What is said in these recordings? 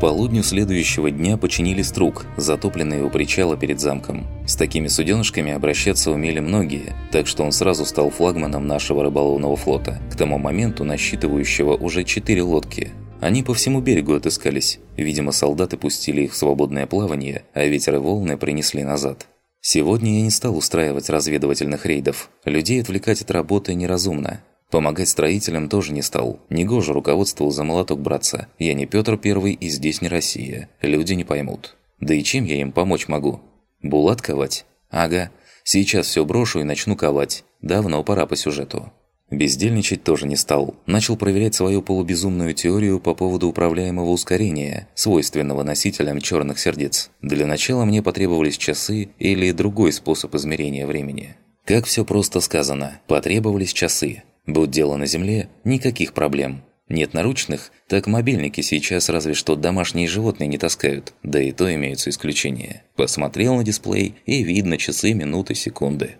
Полудню следующего дня починили струк, затопленный у причала перед замком. С такими суденышками обращаться умели многие, так что он сразу стал флагманом нашего рыболовного флота, к тому моменту насчитывающего уже четыре лодки. Они по всему берегу отыскались. Видимо, солдаты пустили их в свободное плавание, а ветер и волны принесли назад. Сегодня я не стал устраивать разведывательных рейдов. Людей отвлекать от работы неразумно. Помогать строителям тоже не стал. Негоже руководствовал за молоток браться. Я не Петр Первый и здесь не Россия. Люди не поймут. Да и чем я им помочь могу? Булат ковать? Ага. Сейчас все брошу и начну ковать. Давно пора по сюжету. Бездельничать тоже не стал. Начал проверять свою полубезумную теорию по поводу управляемого ускорения, свойственного носителям черных сердец. Для начала мне потребовались часы или другой способ измерения времени. Как все просто сказано, потребовались часы. Будь дело на земле, никаких проблем. Нет наручных, так мобильники сейчас разве что домашние животные не таскают, да и то имеются исключения. Посмотрел на дисплей, и видно часы, минуты, секунды.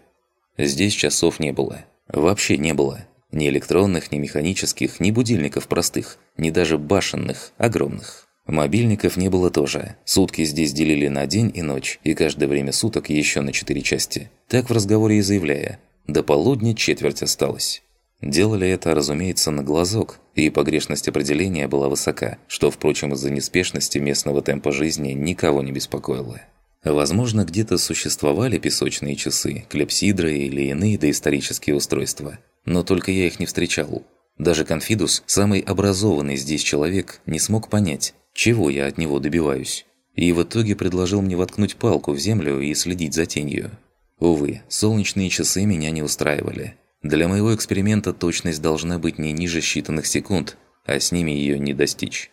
Здесь часов не было. Вообще не было. Ни электронных, ни механических, ни будильников простых, ни даже башенных, огромных. Мобильников не было тоже. Сутки здесь делили на день и ночь, и каждое время суток еще на четыре части. Так в разговоре и заявляя. До полудня четверть осталось. Делали это, разумеется, на глазок, и погрешность определения была высока, что, впрочем, из-за неспешности местного темпа жизни никого не беспокоило. Возможно, где-то существовали песочные часы, клепсидры или иные доисторические устройства, но только я их не встречал. Даже Конфидус, самый образованный здесь человек, не смог понять, чего я от него добиваюсь. И в итоге предложил мне воткнуть палку в землю и следить за тенью. Увы, солнечные часы меня не устраивали. Для моего эксперимента точность должна быть не ниже считанных секунд, а с ними ее не достичь.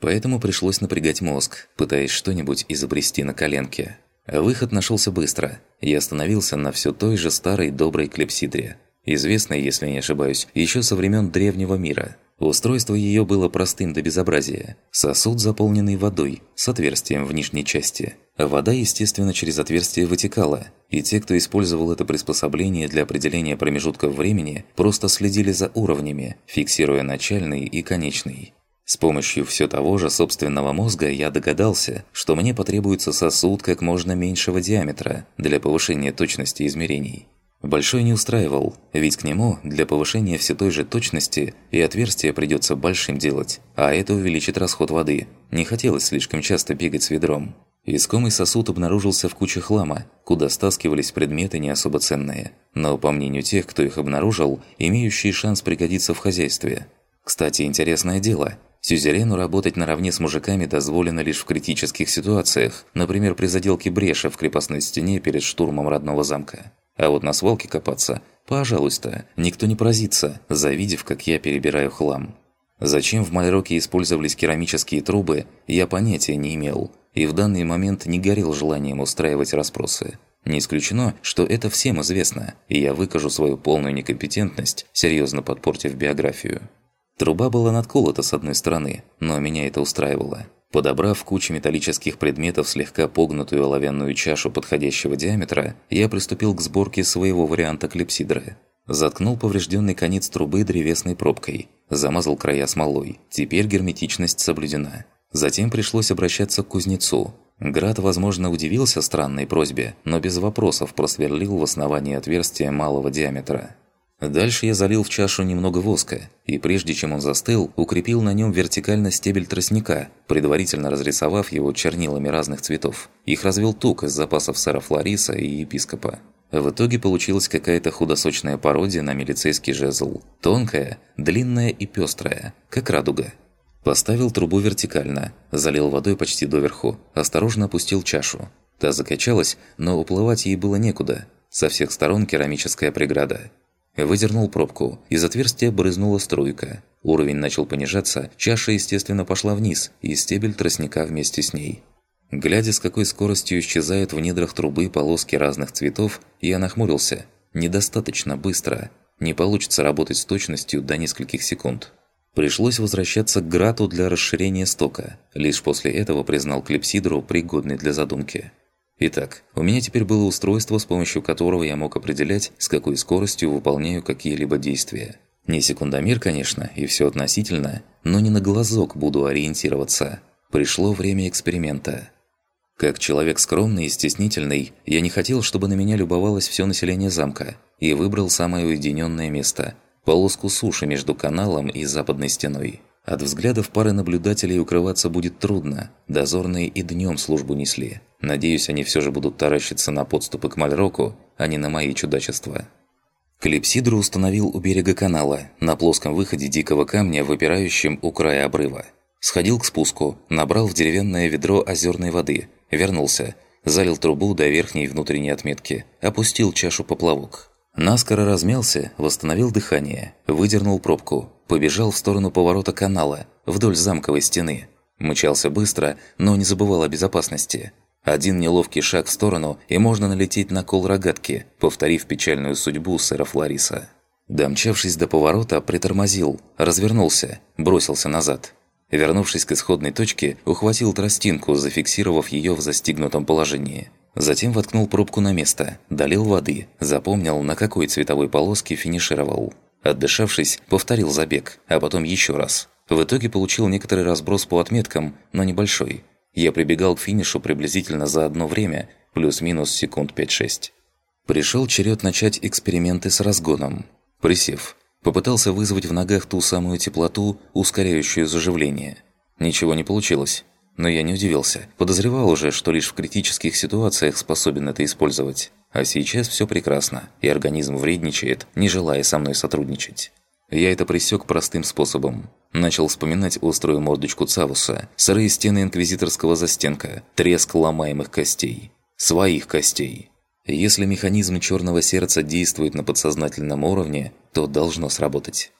Поэтому пришлось напрягать мозг, пытаясь что-нибудь изобрести на коленке. Выход нашелся быстро. Я остановился на все той же старой доброй клепсидре. Известной, если не ошибаюсь, еще со времен древнего мира. Устройство ее было простым до безобразия. Сосуд, заполненный водой, с отверстием в нижней части. Вода, естественно, через отверстие вытекала, и те, кто использовал это приспособление для определения промежутков времени, просто следили за уровнями, фиксируя начальный и конечный. С помощью все того же собственного мозга я догадался, что мне потребуется сосуд как можно меньшего диаметра для повышения точности измерений. Большой не устраивал, ведь к нему для повышения все той же точности и отверстия придется большим делать, а это увеличит расход воды. Не хотелось слишком часто бегать с ведром. Искомый сосуд обнаружился в куче хлама, куда стаскивались предметы не особо ценные, но, по мнению тех, кто их обнаружил, имеющие шанс пригодиться в хозяйстве. Кстати, интересное дело. Сюзерену работать наравне с мужиками дозволено лишь в критических ситуациях, например, при заделке бреши в крепостной стене перед штурмом родного замка. А вот на свалке копаться, пожалуйста, никто не поразится, завидев, как я перебираю хлам. Зачем в Мальроке использовались керамические трубы, я понятия не имел, и в данный момент не горел желанием устраивать расспросы. Не исключено, что это всем известно, и я выкажу свою полную некомпетентность, серьезно подпортив биографию. Труба была надколота с одной стороны, но меня это устраивало. Подобрав кучу металлических предметов слегка погнутую оловянную чашу подходящего диаметра, я приступил к сборке своего варианта клепсидры. Заткнул поврежденный конец трубы древесной пробкой, замазал края смолой. Теперь герметичность соблюдена. Затем пришлось обращаться к кузнецу. Град, возможно, удивился странной просьбе, но без вопросов просверлил в основании отверстия малого диаметра. Дальше я залил в чашу немного воска, и прежде чем он застыл, укрепил на нем вертикально стебель тростника, предварительно разрисовав его чернилами разных цветов. Их развел тук из запасов сэра Флориса и епископа. В итоге получилась какая-то худосочная пародия на милицейский жезл. Тонкая, длинная и пестрая, как радуга. Поставил трубу вертикально, залил водой почти доверху, осторожно опустил чашу. Та закачалась, но уплывать ей было некуда. Со всех сторон керамическая преграда. Выдернул пробку, из отверстия брызнула струйка. Уровень начал понижаться, чаша, естественно, пошла вниз, и стебель тростника вместе с ней. Глядя, с какой скоростью исчезают в недрах трубы полоски разных цветов, я нахмурился. Недостаточно быстро. Не получится работать с точностью до нескольких секунд. Пришлось возвращаться к грату для расширения стока. Лишь после этого признал клипсидру пригодной для задумки. Итак, у меня теперь было устройство, с помощью которого я мог определять, с какой скоростью выполняю какие-либо действия. Не секундомер, конечно, и все относительно, но не на глазок буду ориентироваться. Пришло время эксперимента. Как человек скромный и стеснительный, я не хотел, чтобы на меня любовалось все население замка, и выбрал самое уединенное место – полоску суши между каналом и западной стеной. От взглядов пары наблюдателей укрываться будет трудно, дозорные и днем службу несли. Надеюсь, они все же будут таращиться на подступы к Мальроку, а не на мои чудачества. Клипсидру установил у берега канала, на плоском выходе дикого камня, выпирающем у края обрыва. Сходил к спуску, набрал в деревянное ведро озерной воды, вернулся, залил трубу до верхней внутренней отметки, опустил чашу поплавок. Наскоро размялся, восстановил дыхание, выдернул пробку, побежал в сторону поворота канала, вдоль замковой стены. Мчался быстро, но не забывал о безопасности. Один неловкий шаг в сторону, и можно налететь на кол рогатки, повторив печальную судьбу сэра Флориса. Домчавшись до поворота, притормозил, развернулся, бросился назад. Вернувшись к исходной точке, ухватил тростинку, зафиксировав ее в застигнутом положении. Затем воткнул пробку на место, долил воды, запомнил, на какой цветовой полоске финишировал. Отдышавшись, повторил забег, а потом еще раз. В итоге получил некоторый разброс по отметкам, но небольшой. Я прибегал к финишу приблизительно за одно время, плюс-минус секунд 5-6. Пришел черед начать эксперименты с разгоном. Присев, Попытался вызвать в ногах ту самую теплоту, ускоряющую заживление. Ничего не получилось. Но я не удивился. Подозревал уже, что лишь в критических ситуациях способен это использовать. А сейчас все прекрасно, и организм вредничает, не желая со мной сотрудничать. Я это пресек простым способом. Начал вспоминать острую мордочку Цавуса, сырые стены инквизиторского застенка, треск ломаемых костей. Своих костей. Если механизм черного сердца действует на подсознательном уровне, то должно сработать.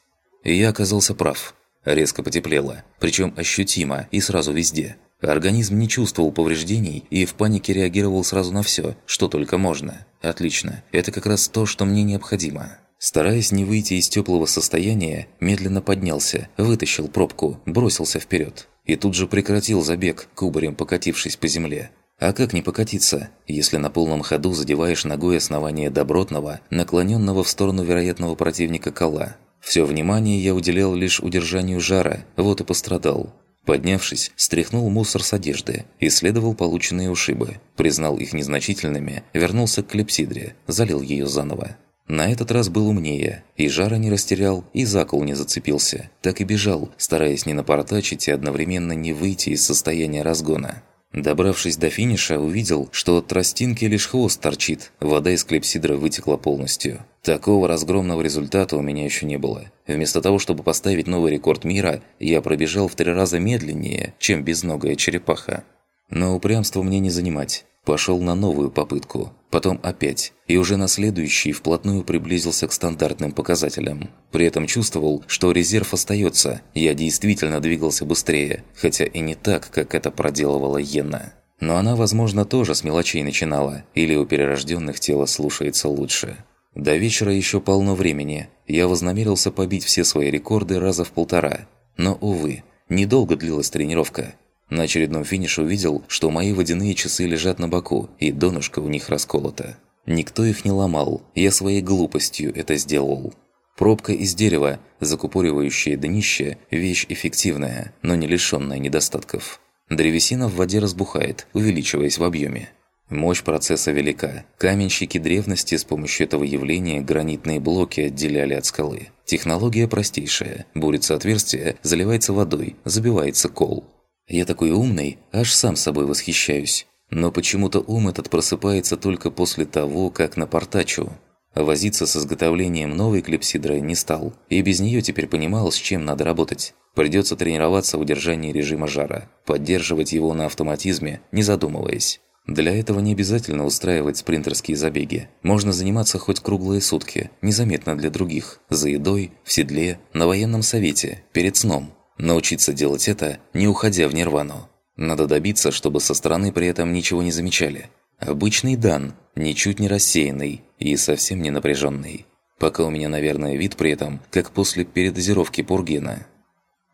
Я оказался прав. Резко потеплело, причем ощутимо и сразу везде. Организм не чувствовал повреждений и в панике реагировал сразу на все, что только можно. Отлично, это как раз то, что мне необходимо. Стараясь не выйти из теплого состояния, медленно поднялся, вытащил пробку, бросился вперед. И тут же прекратил забег, кубарем покатившись по земле. А как не покатиться, если на полном ходу задеваешь ногой основание добротного, наклоненного в сторону вероятного противника кола? Все внимание я уделял лишь удержанию жара, вот и пострадал. Поднявшись, стряхнул мусор с одежды, исследовал полученные ушибы, признал их незначительными, вернулся к клепсидре, залил ее заново. На этот раз был умнее, и жара не растерял, и закол не зацепился. Так и бежал, стараясь не напортачить и одновременно не выйти из состояния разгона. Добравшись до финиша, увидел, что от тростинки лишь хвост торчит, вода из клепсидра вытекла полностью. Такого разгромного результата у меня еще не было. Вместо того, чтобы поставить новый рекорд мира, я пробежал в три раза медленнее, чем безногая черепаха. Но упрямство мне не занимать. Пошел на новую попытку, потом опять, и уже на следующий вплотную приблизился к стандартным показателям. При этом чувствовал, что резерв остается, я действительно двигался быстрее, хотя и не так, как это проделывала Йенна. Но она, возможно, тоже с мелочей начинала, или у перерожденных тело слушается лучше. До вечера еще полно времени, я вознамерился побить все свои рекорды раза в полтора. Но, увы, недолго длилась тренировка. На очередном финише увидел, что мои водяные часы лежат на боку, и донышко у них расколото. Никто их не ломал, я своей глупостью это сделал. Пробка из дерева, закупоривающая днище – вещь эффективная, но не лишенная недостатков. Древесина в воде разбухает, увеличиваясь в объеме. Мощь процесса велика. Каменщики древности с помощью этого явления гранитные блоки отделяли от скалы. Технология простейшая. Бурится отверстие, заливается водой, забивается кол. Я такой умный, аж сам собой восхищаюсь. Но почему-то ум этот просыпается только после того, как напортачу. Возиться с изготовлением новой клепсидры не стал, и без нее теперь понимал, с чем надо работать. Придется тренироваться в удержании режима жара, поддерживать его на автоматизме, не задумываясь. Для этого не обязательно устраивать спринтерские забеги. Можно заниматься хоть круглые сутки, незаметно для других, за едой, в седле, на военном совете, перед сном. Научиться делать это, не уходя в нирвану. Надо добиться, чтобы со стороны при этом ничего не замечали. Обычный дан, ничуть не рассеянный и совсем не напряженный. Пока у меня, наверное, вид при этом, как после передозировки пургена.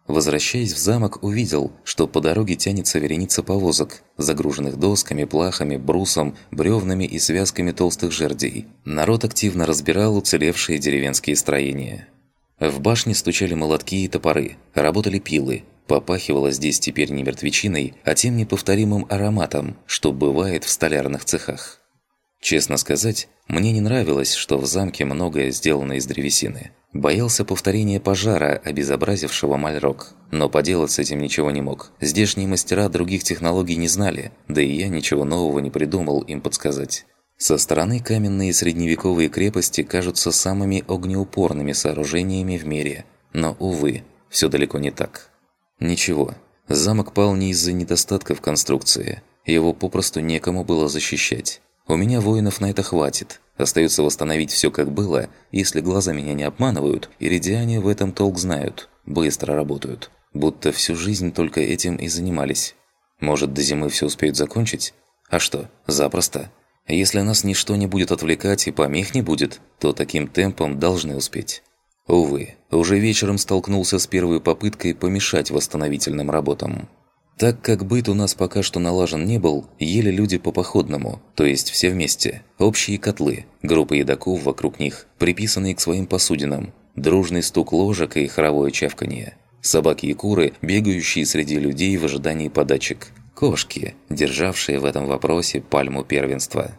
Возвращаясь в замок, увидел, что по дороге тянется вереница повозок, загруженных досками, плахами, брусом, бревнами и связками толстых жердей. Народ активно разбирал уцелевшие деревенские строения. В башне стучали молотки и топоры, работали пилы. Попахивало здесь теперь не мертвечиной, а тем неповторимым ароматом, что бывает в столярных цехах. Честно сказать, мне не нравилось, что в замке многое сделано из древесины. Боялся повторения пожара, обезобразившего Мальрок. Но поделать с этим ничего не мог. Здешние мастера других технологий не знали, да и я ничего нового не придумал им подсказать. Со стороны каменные средневековые крепости кажутся самыми огнеупорными сооружениями в мире. Но, увы, все далеко не так. Ничего, замок пал не из-за недостатка в конструкции. Его попросту некому было защищать. У меня воинов на это хватит. Остается восстановить все как было, если глаза меня не обманывают, и редиане в этом толк знают. Быстро работают. Будто всю жизнь только этим и занимались. Может, до зимы все успеют закончить? А что, запросто. Если нас ничто не будет отвлекать и помех не будет, то таким темпом должны успеть. Увы, уже вечером столкнулся с первой попыткой помешать восстановительным работам. Так как быт у нас пока что налажен не был, ели люди по походному, то есть все вместе. Общие котлы, группа едоков вокруг них, приписанные к своим посудинам, дружный стук ложек и хоровое чавканье. Собаки и куры, бегающие среди людей в ожидании подачек. Кошки, державшие в этом вопросе пальму первенства.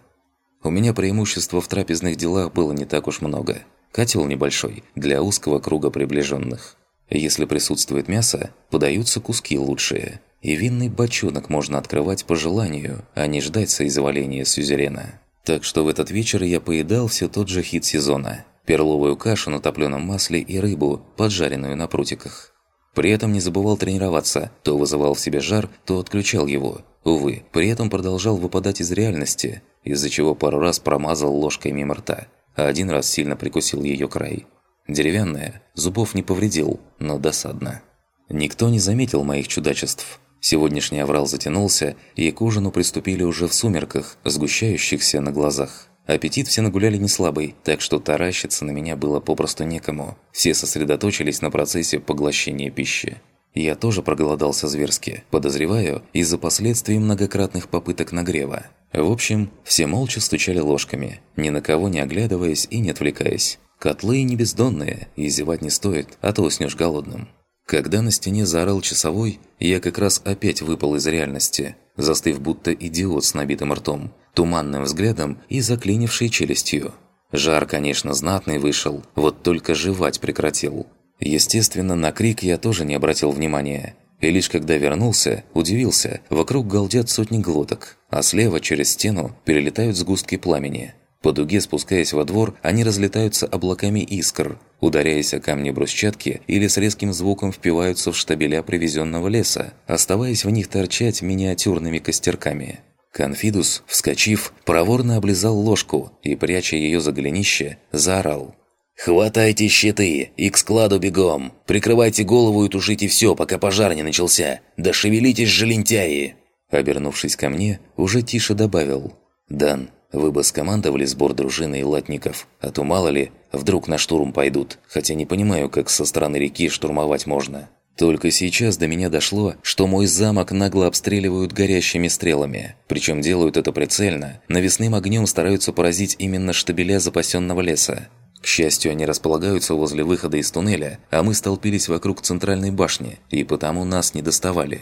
У меня преимущества в трапезных делах было не так уж много – Котел небольшой, для узкого круга приближенных. Если присутствует мясо, подаются куски лучшие. И винный бочонок можно открывать по желанию, а не ждать соизволения сюзерена. Так что в этот вечер я поедал все тот же хит сезона – перловую кашу на топленом масле и рыбу, поджаренную на прутиках. При этом не забывал тренироваться, то вызывал в себе жар, то отключал его. Увы, при этом продолжал выпадать из реальности, из-за чего пару раз промазал ложкой мимо рта – а один раз сильно прикусил ее край. Деревянная, зубов не повредил, но досадно. Никто не заметил моих чудачеств. Сегодняшний аврал затянулся, и к ужину приступили уже в сумерках, сгущающихся на глазах. Аппетит все нагуляли не слабый, так что таращиться на меня было попросту некому. Все сосредоточились на процессе поглощения пищи. Я тоже проголодался зверски, подозреваю, из-за последствий многократных попыток нагрева. В общем, все молча стучали ложками, ни на кого не оглядываясь и не отвлекаясь. Котлы не бездонные, и зевать не стоит, а то уснешь голодным. Когда на стене заорал часовой, я как раз опять выпал из реальности, застыв будто идиот с набитым ртом, туманным взглядом и заклинившей челюстью. Жар, конечно, знатный вышел, вот только жевать прекратил. Естественно, на крик я тоже не обратил внимания. И лишь когда вернулся, удивился, вокруг галдят сотни глоток, а слева через стену перелетают сгустки пламени. По дуге спускаясь во двор, они разлетаются облаками искр, ударяясь о камни брусчатки или с резким звуком впиваются в штабеля привезенного леса, оставаясь в них торчать миниатюрными костерками. Конфидус, вскочив, проворно облизал ложку и, пряча ее за голенище, заорал – «Хватайте щиты и к складу бегом! Прикрывайте голову и тушите все, пока пожар не начался! Да шевелитесь же, лентяи!» Обернувшись ко мне, уже тише добавил. «Дан, вы бы скомандовали сбор дружины и латников, а то мало ли, вдруг на штурм пойдут, хотя не понимаю, как со стороны реки штурмовать можно». Только сейчас до меня дошло, что мой замок нагло обстреливают горящими стрелами. Причем делают это прицельно, навесным огнем стараются поразить именно штабеля запасенного леса. К счастью, они располагаются возле выхода из туннеля, а мы столпились вокруг центральной башни, и потому нас не доставали.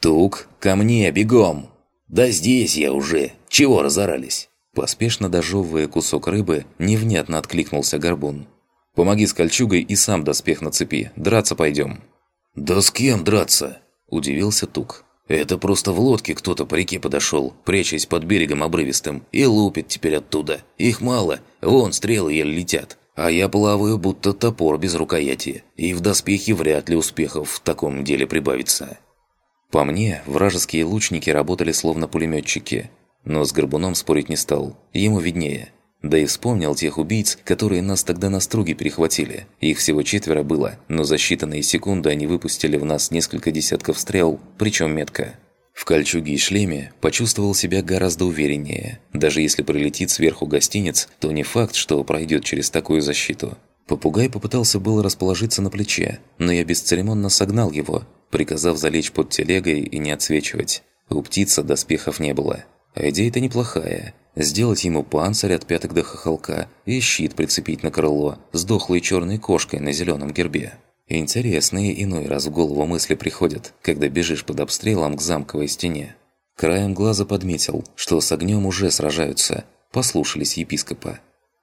«Тук, ко мне, бегом!» «Да здесь я уже! Чего разорались?» Поспешно дожевывая кусок рыбы, невнятно откликнулся Горбун. «Помоги с кольчугой и сам доспех на цепи. Драться пойдем». «Да с кем драться?» – удивился Тук. «Это просто в лодке кто-то по реке подошел, прячась под берегом обрывистым, и лупит теперь оттуда. Их мало, вон стрелы еле летят. А я плаваю, будто топор без рукояти, и в доспехе вряд ли успехов в таком деле прибавится. По мне, вражеские лучники работали словно пулеметчики, но с Горбуном спорить не стал, ему виднее. Да и вспомнил тех убийц, которые нас тогда на струге перехватили. Их всего четверо было, но за считанные секунды они выпустили в нас несколько десятков стрел, причем метко. В кольчуге и шлеме почувствовал себя гораздо увереннее. Даже если прилетит сверху гостиниц, то не факт, что пройдет через такую защиту. Попугай попытался было расположиться на плече, но я бесцеремонно согнал его, приказав залечь под телегой и не отсвечивать. У птицы доспехов не было. А идея-то неплохая. Сделать ему панцирь от пяток до хохолка и щит прицепить на крыло с дохлой черной кошкой на зеленом гербе. Интересные иной раз в голову мысли приходят, когда бежишь под обстрелом к замковой стене. Краем глаза подметил, что с огнем уже сражаются, послушались епископа.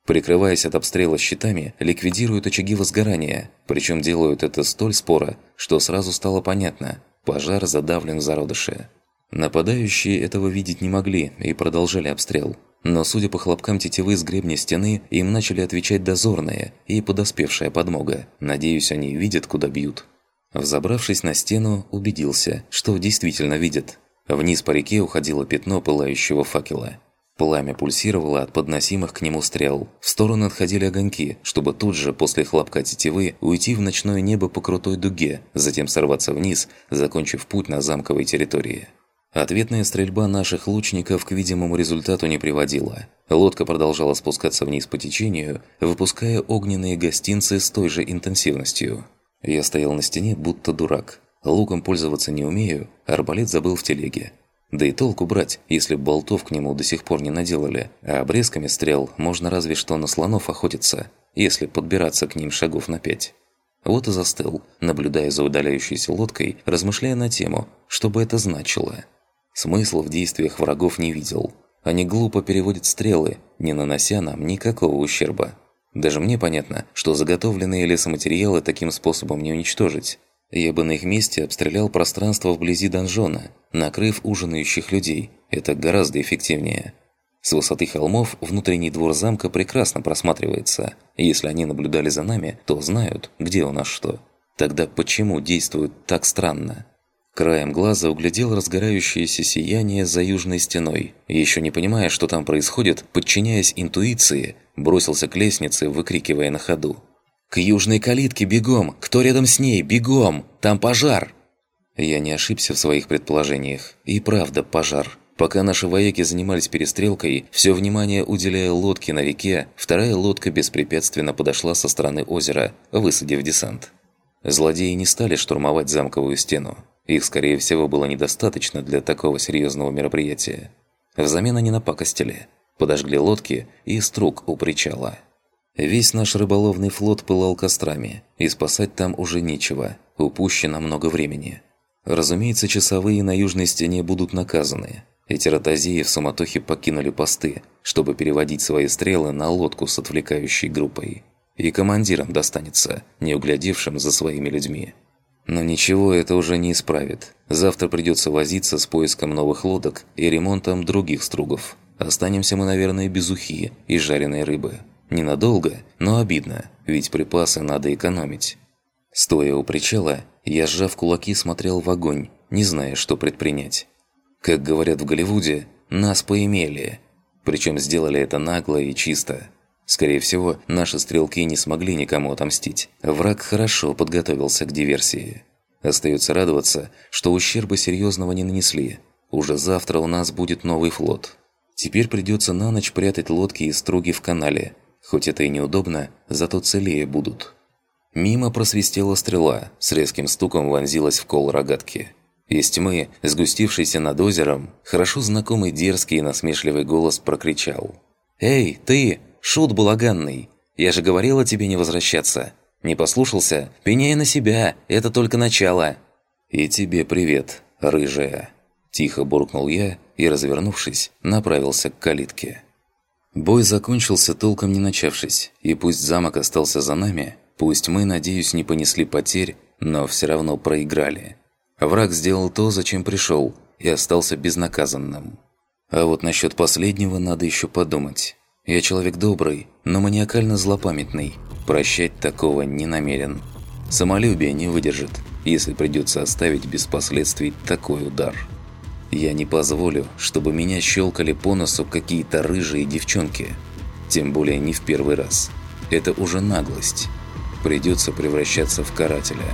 Прикрываясь от обстрела щитами, ликвидируют очаги возгорания, причем делают это столь споро, что сразу стало понятно – пожар задавлен в зародыше. Нападающие этого видеть не могли и продолжали обстрел. Но судя по хлопкам тетивы с гребня стены, им начали отвечать дозорные и подоспевшая подмога. Надеюсь, они видят, куда бьют. Взобравшись на стену, убедился, что действительно видят. Вниз по реке уходило пятно пылающего факела. Пламя пульсировало от подносимых к нему стрел. В сторону отходили огоньки, чтобы тут же, после хлопка тетивы, уйти в ночное небо по крутой дуге, затем сорваться вниз, закончив путь на замковой территории. Ответная стрельба наших лучников к видимому результату не приводила. Лодка продолжала спускаться вниз по течению, выпуская огненные гостинцы с той же интенсивностью. Я стоял на стене, будто дурак. Луком пользоваться не умею, арбалет забыл в телеге. Да и толку брать, если болтов к нему до сих пор не наделали, а обрезками стрел можно разве что на слонов охотиться, если подбираться к ним шагов на пять. Вот и застыл, наблюдая за удаляющейся лодкой, размышляя на тему, что бы это значило – Смысла в действиях врагов не видел. Они глупо переводят стрелы, не нанося нам никакого ущерба. Даже мне понятно, что заготовленные лесоматериалы таким способом не уничтожить. Я бы на их месте обстрелял пространство вблизи донжона, накрыв ужинающих людей. Это гораздо эффективнее. С высоты холмов внутренний двор замка прекрасно просматривается. Если они наблюдали за нами, то знают, где у нас что. Тогда почему действуют так странно? Краем глаза углядел разгорающееся сияние за южной стеной. Еще не понимая, что там происходит, подчиняясь интуиции, бросился к лестнице, выкрикивая на ходу. «К южной калитке бегом! Кто рядом с ней? Бегом! Там пожар!» Я не ошибся в своих предположениях. И правда пожар. Пока наши вояки занимались перестрелкой, все внимание уделяя лодке на реке, вторая лодка беспрепятственно подошла со стороны озера, высадив десант. Злодеи не стали штурмовать замковую стену. Их, скорее всего, было недостаточно для такого серьезного мероприятия. Взамен они напакостили, подожгли лодки и струк у причала. Весь наш рыболовный флот пылал кострами, и спасать там уже нечего, упущено много времени. Разумеется, часовые на южной стене будут наказаны. Эти ротозеи в суматохе покинули посты, чтобы переводить свои стрелы на лодку с отвлекающей группой. И командирам достанется, не углядевшим за своими людьми. Но ничего это уже не исправит. Завтра придется возиться с поиском новых лодок и ремонтом других стругов. Останемся мы, наверное, без ухи и жареной рыбы. Ненадолго, но обидно, ведь припасы надо экономить. Стоя у причала, я, сжав кулаки, смотрел в огонь, не зная, что предпринять. Как говорят в Голливуде, нас поимели. Причем сделали это нагло и чисто. Скорее всего, наши стрелки не смогли никому отомстить. Враг хорошо подготовился к диверсии. Остается радоваться, что ущерба серьезного не нанесли. Уже завтра у нас будет новый флот. Теперь придется на ночь прятать лодки и струги в канале. Хоть это и неудобно, зато целее будут. Мимо просвистела стрела, с резким стуком вонзилась в кол рогатки. Из тьмы, сгустившейся над озером, хорошо знакомый дерзкий и насмешливый голос прокричал. «Эй, ты! Шут балаганный! Я же говорила тебе не возвращаться. Не послушался? Пеняй на себя, это только начало!» «И тебе привет, рыжая!» Тихо буркнул я и, развернувшись, направился к калитке. Бой закончился, толком не начавшись, и пусть замок остался за нами, пусть мы, надеюсь, не понесли потерь, но все равно проиграли. Враг сделал то, зачем пришел, и остался безнаказанным. А вот насчет последнего надо еще подумать. Я человек добрый, но маниакально злопамятный. Прощать такого не намерен. Самолюбие не выдержит, если придется оставить без последствий такой удар. Я не позволю, чтобы меня щелкали по носу какие-то рыжие девчонки. Тем более не в первый раз. Это уже наглость. Придется превращаться в карателя.